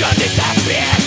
what gonna disappear Bier.